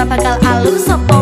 ora bakal alus sapa